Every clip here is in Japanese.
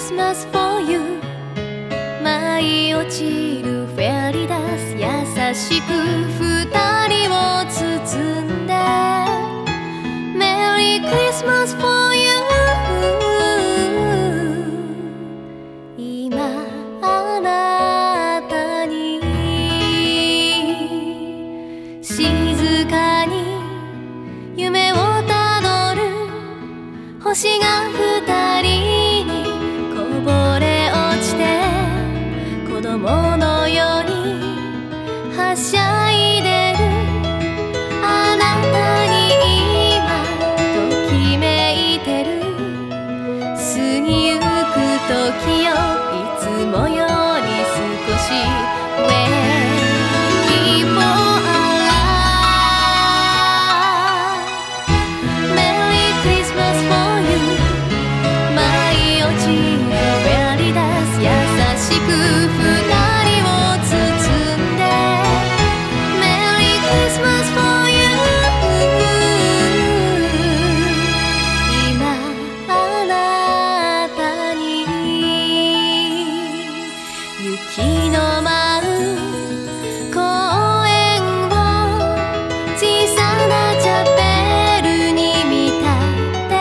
スマス for you. 舞い落ちるフェアリーダス。優しく二人を包んで。メリークリスマス for you. 今あなたに静かに夢をたどる。星が二時よいつもよ雪の舞う公園を小さなチャペルに見立て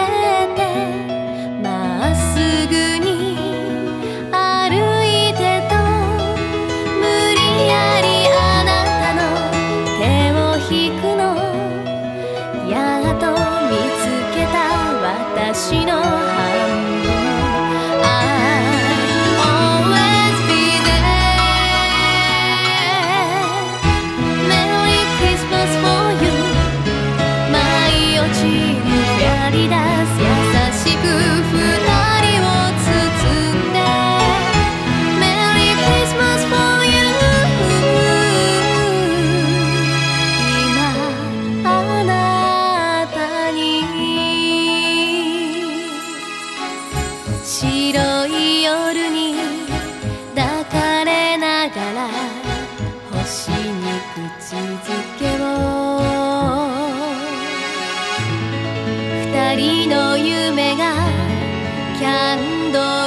てまっすぐに歩いてと無理やりあなたの手を引くの。やっと見つけた私のい夜に抱かれながら星に口づけを。二人の夢がキャンドル